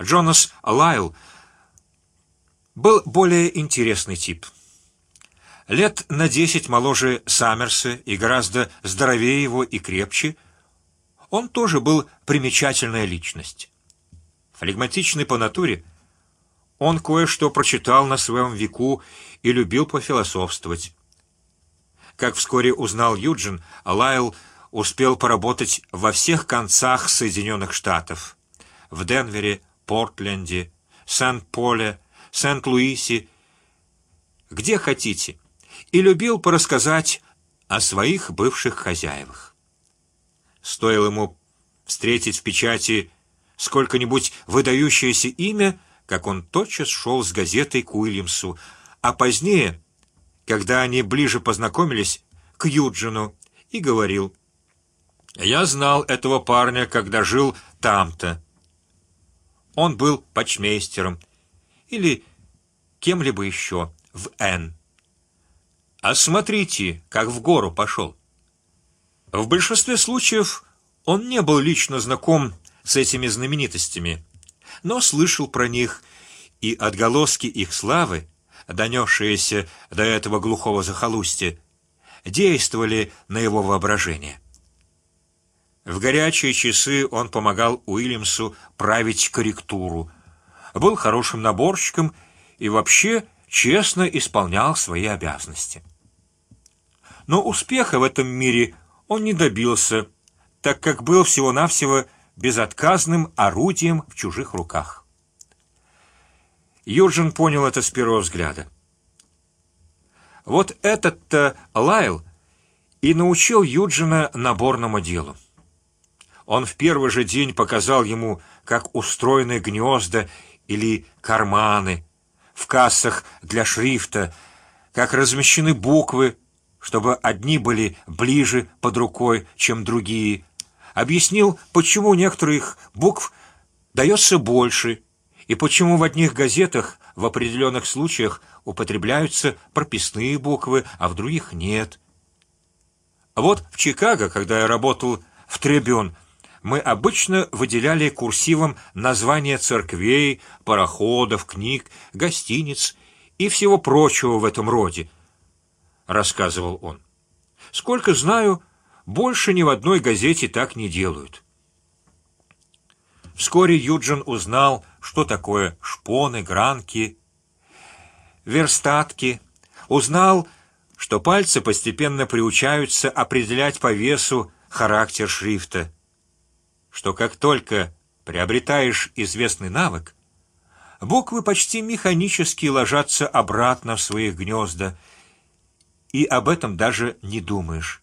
Джонас Лайл был более интересный тип. Лет на десять моложе Саммерса и гораздо здоровее его и крепче. Он тоже был примечательная личность. Флегматичный по натуре, он кое-что прочитал на своем веку и любил пофилософствовать. Как вскоре узнал Юджин, Лайл успел поработать во всех концах Соединенных Штатов: в Денвере, Портленде, Сент-Поле, Сент-Луисе, где хотите, и любил порассказать о своих бывших хозяевах. Стоило ему встретить в печати сколько-нибудь выдающееся имя, как он тотчас шел с газетой к Уильямсу, а позднее, когда они ближе познакомились, к Юджину и говорил: "Я знал этого парня, когда жил там-то. Он был почмейстером или кем-либо еще в Н. А смотрите, как в гору пошел. В большинстве случаев он не был лично знаком с этими знаменитостями, но слышал про них и отголоски их славы, донесшиеся до этого глухого захолустья, действовали на его воображение. В горячие часы он помогал Уильямсу править корректуру, был хорошим наборщиком и вообще честно исполнял свои обязанности. Но успеха в этом мире он не добился, так как был всего-навсего безотказным орудием в чужих руках. Юджин понял это с первого взгляда. Вот этот-то Лайл и научил Юджина наборному делу. Он в первый же день показал ему, как устроены гнезда или карманы в кассах для шрифта, как размещены буквы, чтобы одни были ближе под рукой, чем другие. Объяснил, почему некоторых букв дается больше и почему в одних газетах в определенных случаях употребляются прописные буквы, а в других нет. Вот в Чикаго, когда я работал в Требюн, мы обычно выделяли курсивом названия церквей, пароходов, книг, гостиниц и всего прочего в этом роде. Рассказывал он. Сколько знаю, больше ни в одной газете так не делают. Вскоре Юджин узнал, что такое шпоны, гранки, верстатки, узнал, что пальцы постепенно приучаются определять по весу характер шрифта что как только приобретаешь известный навык, буквы почти механически ложатся обратно в свои гнезда, и об этом даже не думаешь.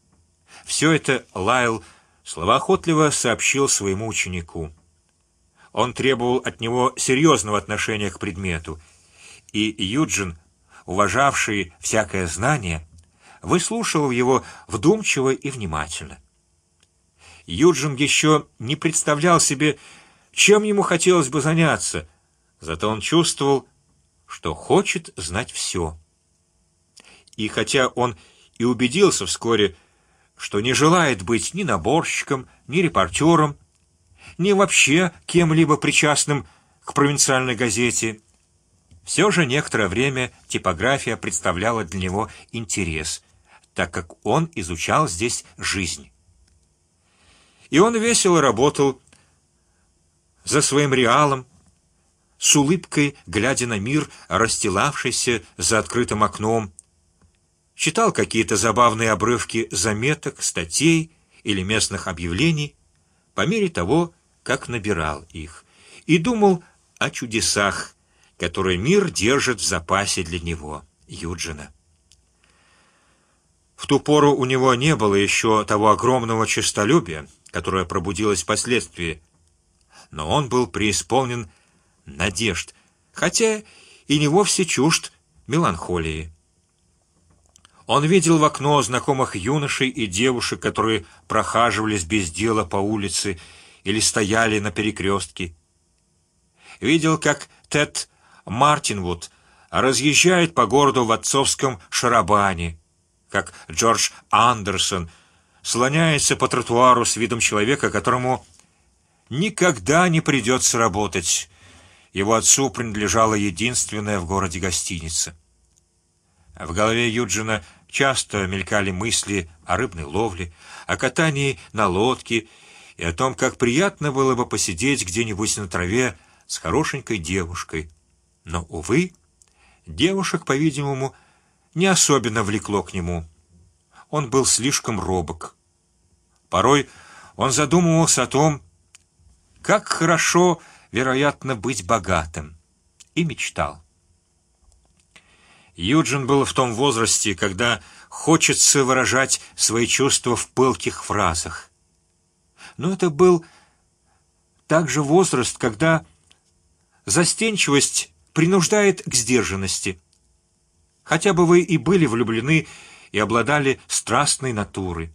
Все это Лайл словоохотливо сообщил своему ученику. Он требовал от него серьезного отношения к предмету, и Юджин, уважавший всякое знание, выслушивал его вдумчиво и внимательно. Юджин еще не представлял себе, чем ему хотелось бы заняться, зато он чувствовал, что хочет знать все. И хотя он и убедился вскоре, что не желает быть ни наборщиком, ни репортером, ни вообще кем-либо причастным к провинциальной газете, все же некоторое время типография представляла для него интерес, так как он изучал здесь жизнь. И он весело работал за своим реалом, с улыбкой глядя на мир, расстилавшийся за открытым окном, читал какие-то забавные обрывки заметок, статей или местных объявлений по мере того, как набирал их, и думал о чудесах, которые мир держит в запасе для него, Юджина. В ту пору у него не было еще того огромного честолюбия, которое пробудилось впоследствии, но он был преисполнен надежд, хотя и не вовсе чужд меланхолии. Он видел в окно знакомых юношей и девушек, которые прохаживались без дела по улице или стояли на перекрестке. Видел, как Тед Мартинвуд разъезжает по городу в отцовском шарабане, как Джордж Андерсон слоняется по тротуару с видом человека, которому никогда не придется работать, его отцу принадлежала единственная в городе гостиница. В голове Юджина часто мелькали мысли о рыбной ловле, о катании на лодке и о том, как приятно было бы посидеть где-нибудь на траве с хорошенькой девушкой. Но увы, девушек, по-видимому, не особенно влекло к нему. Он был слишком робок. Порой он задумывался о том, как хорошо, вероятно, быть богатым, и мечтал. Юджин был в том возрасте, когда хочется выражать свои чувства в пылких фразах. Но это был также возраст, когда застенчивость принуждает к сдержанности. Хотя бы вы и были влюблены и обладали страстной натурой.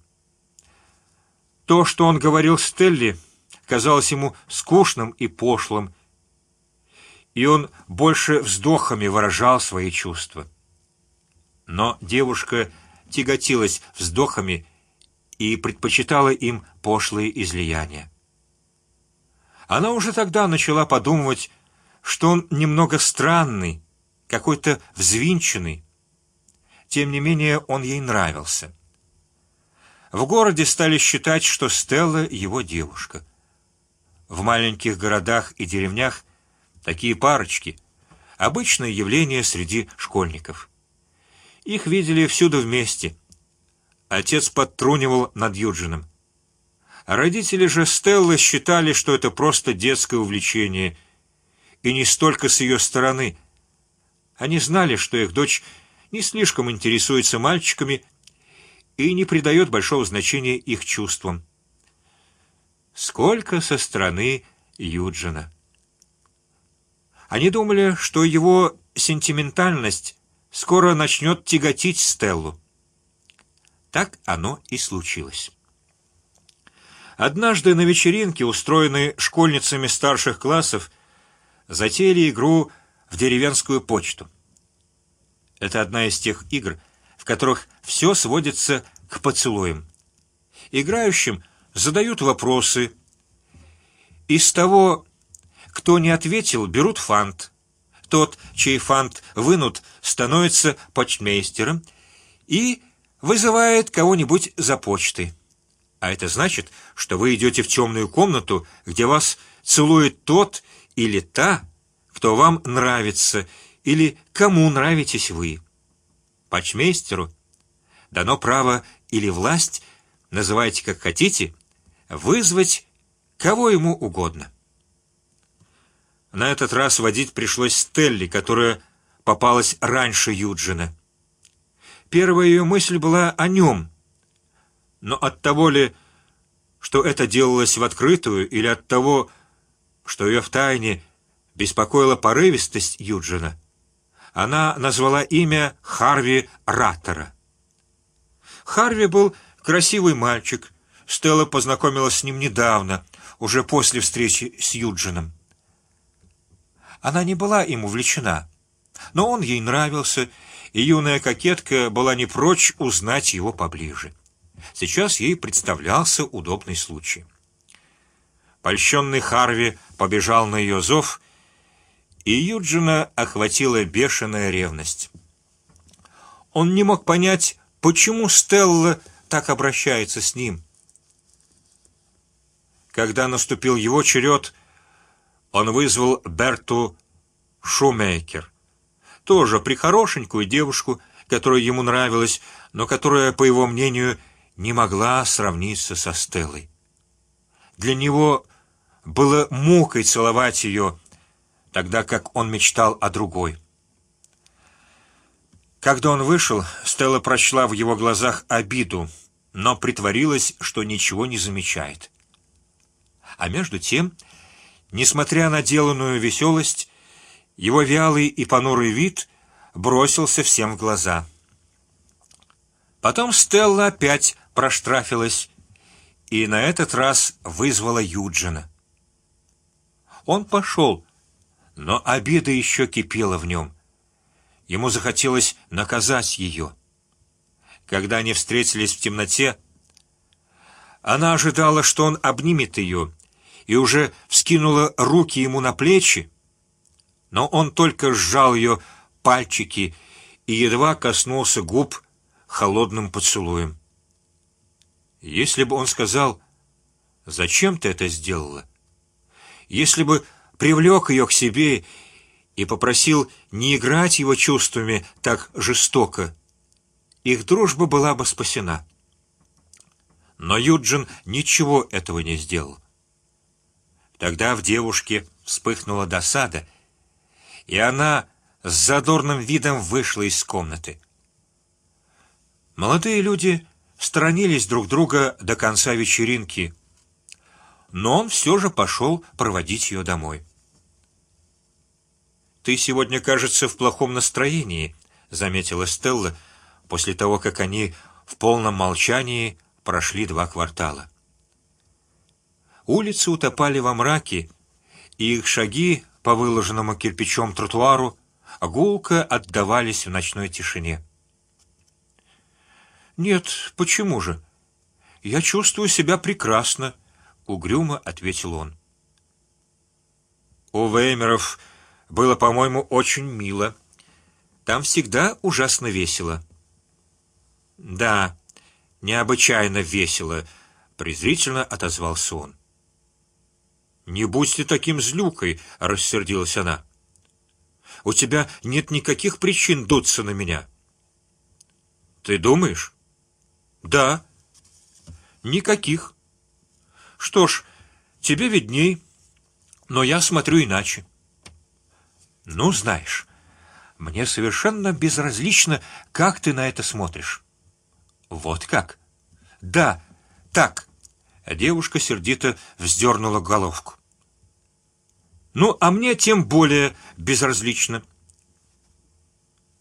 То, что он говорил Стелли, казалось ему скучным и пошлым, и он больше вздохами выражал свои чувства. Но девушка тяготилась вздохами и предпочитала им пошлые излияния. Она уже тогда начала подумывать, что он немного странный, какой-то взвинченный. Тем не менее, он ей нравился. В городе стали считать, что Стелла его девушка. В маленьких городах и деревнях такие парочки обычное явление среди школьников. Их видели всюду вместе. Отец подтрунивал над Юджином. Родители же Стеллы считали, что это просто детское увлечение, и не столько с ее стороны. Они знали, что их дочь не слишком интересуется мальчиками и не придает большого значения их чувствам. Сколько со стороны Юджина. Они думали, что его сентиментальность скоро начнет тяготить Стеллу. Так оно и случилось. Однажды на вечеринке, устроенной школьницами старших классов, затеяли игру в деревенскую почту. Это одна из тех игр, в которых все сводится к поцелуям. Играющим задают вопросы. Из того, кто не ответил, берут фант. Тот, чей фант вынут, становится почтмейстером и вызывает кого-нибудь за почтой. А это значит, что вы идете в темную комнату, где вас целует тот или та, кто вам нравится или кому нравитесь вы. Почмейстеру дано право или власть, называйте как хотите, вызвать кого ему угодно. На этот раз водить пришлось Стелли, которая попалась раньше Юджина. Первая ее мысль была о нем, но от того ли, что это делалось в открытую, или от того, что ее в тайне беспокоила порывистость Юджина, она назвала имя Харви Раттера. Харви был красивый мальчик. Стелла познакомилась с ним недавно, уже после встречи с Юджином. Она не была им увлечена, но он ей нравился, и юная кокетка была не прочь узнать его поближе. Сейчас ей представлялся удобный случай. Польщенный Харви побежал на ее зов, и Юджина охватила бешеная ревность. Он не мог понять, почему Стелла так обращается с ним. Когда наступил его черед, он вызвал Берту Шумейкер, тоже прихорошенькую девушку, которая ему нравилась, но которая, по его мнению, не могла сравниться со Стеллой. Для него было мукой целовать ее, тогда как он мечтал о другой. Когда он вышел, Стелла прочла в его глазах обиду, но притворилась, что ничего не замечает. А между тем Несмотря на деланную веселость, его вялый и понурый вид бросился всем в глаза. Потом Стелла опять проштрафилась и на этот раз вызвала Юджина. Он пошел, но обида еще кипела в нем. Ему захотелось наказать ее. Когда они встретились в темноте, она ожидала, что он обнимет ее и уже вскинула руки ему на плечи, но он только сжал ее пальчики и едва коснулся губ холодным поцелуем. Если бы он сказал, зачем ты это сделала, если бы привлек ее к себе и попросил не играть его чувствами так жестоко, их дружба была бы спасена. Но Юджин ничего этого не сделал. Тогда в девушке вспыхнула досада, и она с задорным видом вышла из комнаты. Молодые люди сторонились друг друга до конца вечеринки, но он все же пошел проводить ее домой. Ты сегодня, кажется, в плохом настроении, заметила Стелла после того, как они в полном молчании прошли два квартала. Улицы утопали во мраке, и их шаги по выложенному кирпичом тротуару гулко отдавались в ночной тишине. Нет, почему же? Я чувствую себя прекрасно, угрюмо ответил он. У Веймеров было, по-моему, очень мило. Там всегда ужасно весело. Да, необычайно весело, презрительно отозвался он. Не будь ты таким злюкой, рассердилась она. У тебя нет никаких причин дуться на меня. Ты думаешь? Да. Никаких. Что ж, тебе видней, но я смотрю иначе. Ну, знаешь, мне совершенно безразлично, как ты на это смотришь. Вот как? Да, так. Девушка сердито вздернула головку. Ну, а мне тем более безразлично.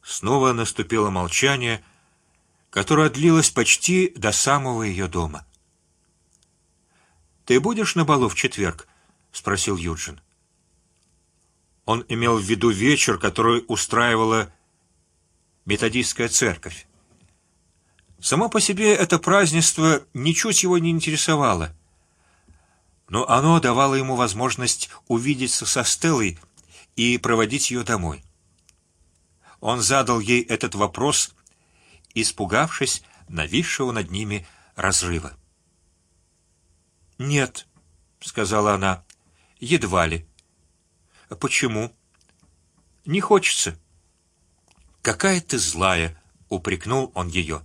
Снова наступило молчание, которое длилось почти до самого ее дома. Ты будешь на балу в четверг? – спросил Юджин. Он имел в виду вечер, который устраивала методистская церковь. Само по себе это празднество ничуть его не интересовало, но оно давало ему возможность увидеться со Стеллой и проводить ее домой. Он задал ей этот вопрос, испугавшись нависшего над ними разрыва. Нет, сказала она, едва ли. А почему? Не хочется. Какая ты злая, упрекнул он ее.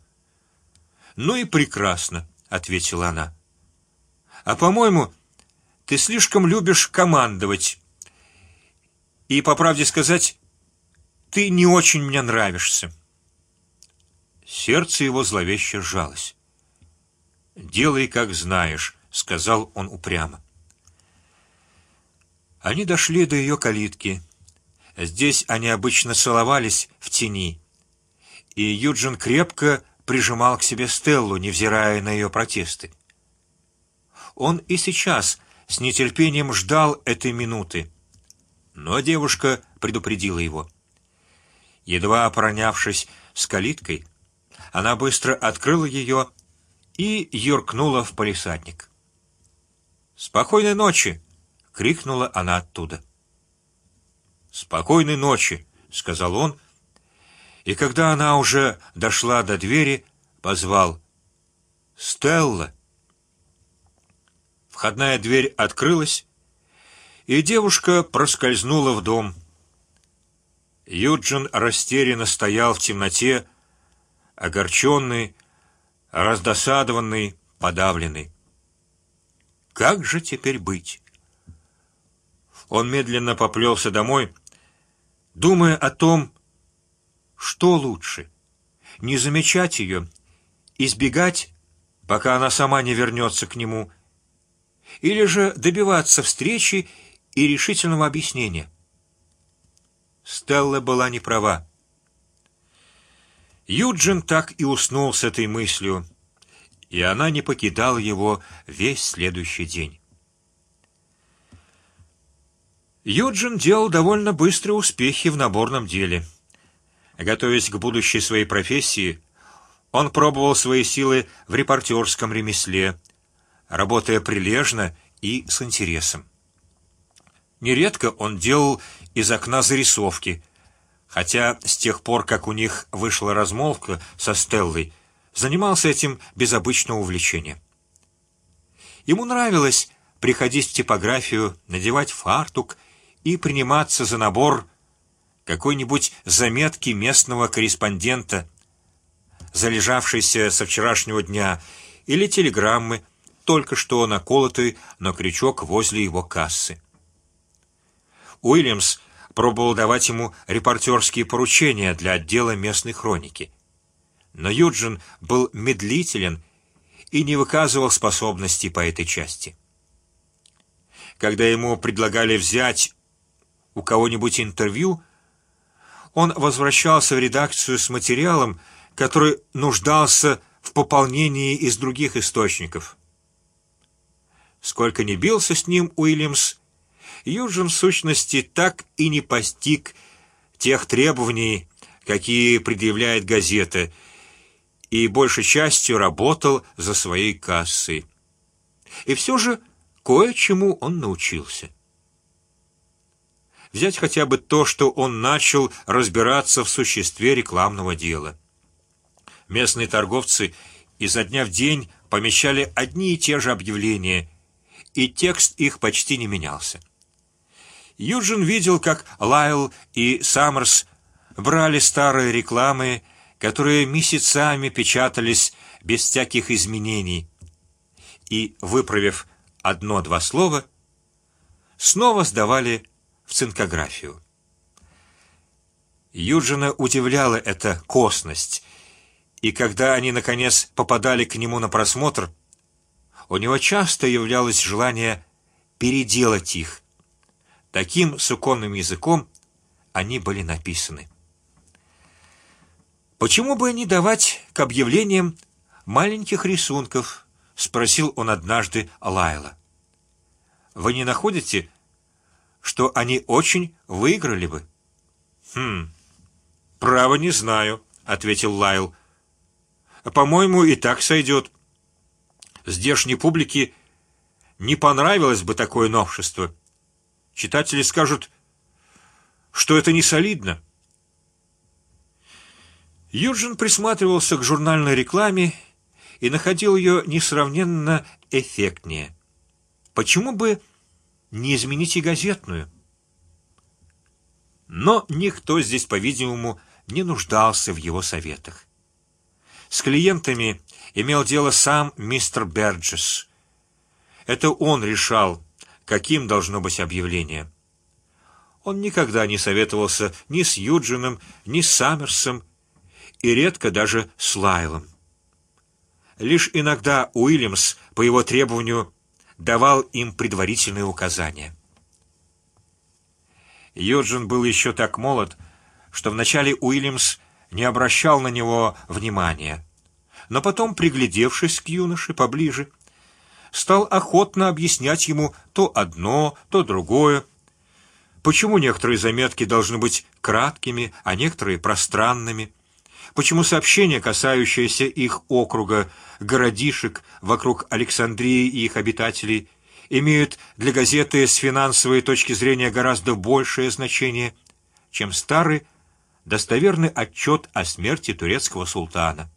Ну и прекрасно, ответила она. А по-моему, ты слишком любишь командовать. И по правде сказать, ты не очень мне нравишься. Сердце его зловеще сжалось. Делай, как знаешь, сказал он упрямо. Они дошли до ее калитки. Здесь они обычно целовались в тени, и Юджин крепко прижимал к себе Стеллу, невзирая на ее протесты. Он и сейчас с нетерпением ждал этой минуты, но девушка предупредила его. Едва пронявшись с калиткой, она быстро открыла ее и юркнула в полисадник. Спокойной ночи, крикнула она оттуда. Спокойной ночи, сказал он, и когда она уже дошла до двери, позвал: Стелла. Входная дверь открылась, и девушка проскользнула в дом. Юджин растерянно стоял в темноте, огорченный, раздосадованный, подавленный. Как же теперь быть? Он медленно поплелся домой, думая о том, что лучше: не замечать ее, избегать, пока она сама не вернется к нему, или же добиваться встречи и решительного объяснения. Стелла была не права. Юджин так и уснул с этой мыслью и она не покидала его весь следующий день. Юджин делал довольно быстрые успехи в наборном деле. Готовясь к будущей своей профессии, он пробовал свои силы в репортерском ремесле, работая прилежно и с интересом. Нередко он делал из окна зарисовки, хотя с тех пор, как у них вышла размолвка со Стеллой, занимался этим без обычного увлечения. Ему нравилось приходить в типографию, надевать фартук и приниматься за набор какой-нибудь заметки местного корреспондента, залежавшейся со вчерашнего дня, или телеграммы, только что наколотой на крючок возле его кассы. Уильямс пробовал давать ему репортерские поручения для отдела местной хроники, но Юджин был медлителен и не выказывал способностей по этой части. Когда ему предлагали взять у кого-нибудь интервью, он возвращался в редакцию с материалом, который нуждался в пополнении из других источников. Сколько ни бился с ним Уильямс, Юджин в сущности так и не постиг тех требований, какие предъявляет газета, и большей частью работал за своей кассой. И все же кое-чему он научился. Взять хотя бы то, что он начал разбираться в существе рекламного дела. Местные торговцы изо дня в день помещали одни и те же объявления, и текст их почти не менялся. Юджин видел, как Лайл и Саммерс брали старые рекламы, которые месяцами печатались без всяких изменений, и выправив одно-два слова, снова сдавали в цинкографию. Юджина удивляла эта косность, и когда они наконец попадали к нему на просмотр, у него часто являлось желание переделать их. Таким суконным языком они были написаны. Почему бы не давать к объявлениям маленьких рисунков? – спросил он однажды Лайла. Вы не находите, что они очень выиграли бы. Хм, право не знаю, ответил Лайл. По-моему, и так сойдет. Здешней публике не понравилось бы такое новшество. Читатели скажут, что это не солидно. Юджин присматривался к журнальной рекламе и находил ее несравненно эффектнее. Почему бы не изменить и газетную. Но никто здесь, по-видимому, не нуждался в его советах. С клиентами имел дело сам мистер Берджес. Это он решал, каким должно быть объявление. Он никогда не советовался ни с Юджином, ни с Саммерсом, и редко даже с Лайлом. Лишь иногда Уильямс по его требованию давал им предварительные указания. Юджин был еще так молод, что вначале Уильямс не обращал на него внимания, но потом, приглядевшись к юноше поближе, стал охотно объяснять ему то одно, то другое. Почему некоторые заметки должны быть краткими, а некоторые пространными? Почему сообщения, касающиеся их округа, городишек вокруг Александрии и их обитателей, имеют для газеты с финансовой точки зрения гораздо большее значение, чем старый достоверный отчет о смерти турецкого султана?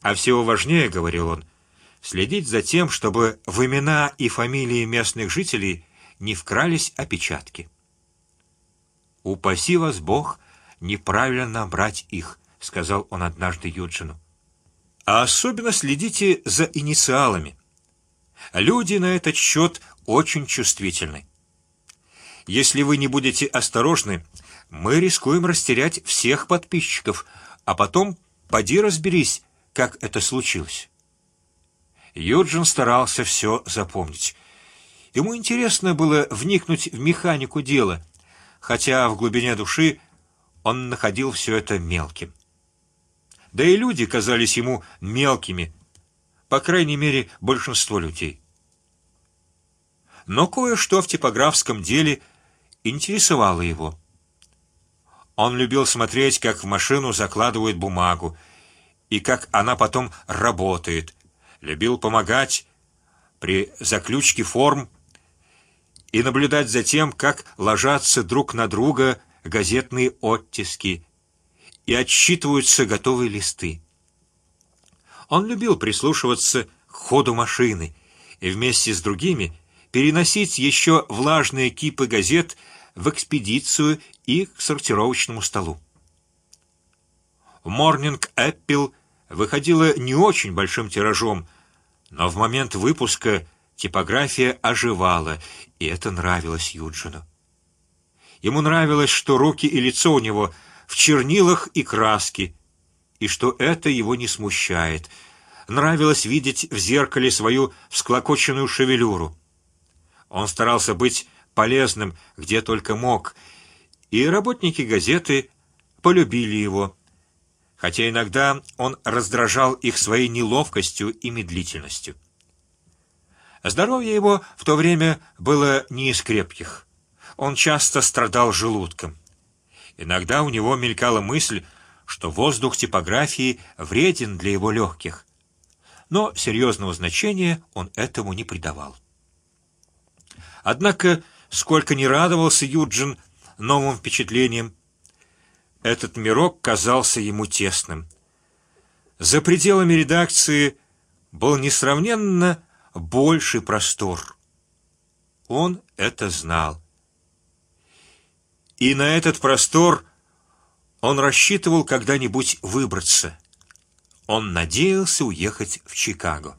А всего важнее, говорил он, следить за тем, чтобы в имена и фамилии местных жителей не вкрались опечатки. Упаси вас Бог неправильно брать их, сказал он однажды Юджину. А особенно следите за инициалами. Люди на этот счет очень чувствительны. Если вы не будете осторожны, мы рискуем растерять всех подписчиков, а потом поди разберись, как это случилось. Юджин старался все запомнить. Ему интересно было вникнуть в механику дела, хотя в глубине души он находил все это мелким. Да и люди казались ему мелкими, по крайней мере большинство людей. Но кое-что в типографском деле интересовало его. Он любил смотреть, как в машину закладывают бумагу и как она потом работает. Любил помогать при заключке форм и наблюдать за тем, как ложатся друг на друга газетные оттиски и отсчитываются готовые листы. Он любил прислушиваться к ходу машины и вместе с другими переносить еще влажные кипы газет в экспедицию и к сортировочному столу. Morning Apple выходила не очень большим тиражом, но в момент выпуска типография оживала, и это нравилось Юджину. Ему нравилось, что руки и лицо у него в чернилах и краске, и что это его не смущает. Нравилось видеть в зеркале свою всклокоченную шевелюру. Он старался быть полезным где только мог, и работники газеты полюбили его, хотя иногда он раздражал их своей неловкостью и медлительностью. Здоровье его в то время было не из крепких. Он часто страдал желудком. Иногда у него мелькала мысль, что воздух типографии вреден для его легких, но серьезного значения он этому не придавал. Однако, сколько не радовался Юджин новым впечатлениям, этот мирок казался ему тесным. За пределами редакции был несравненно больший простор. Он это знал, и на этот простор он рассчитывал когда-нибудь выбраться. Он надеялся уехать в Чикаго.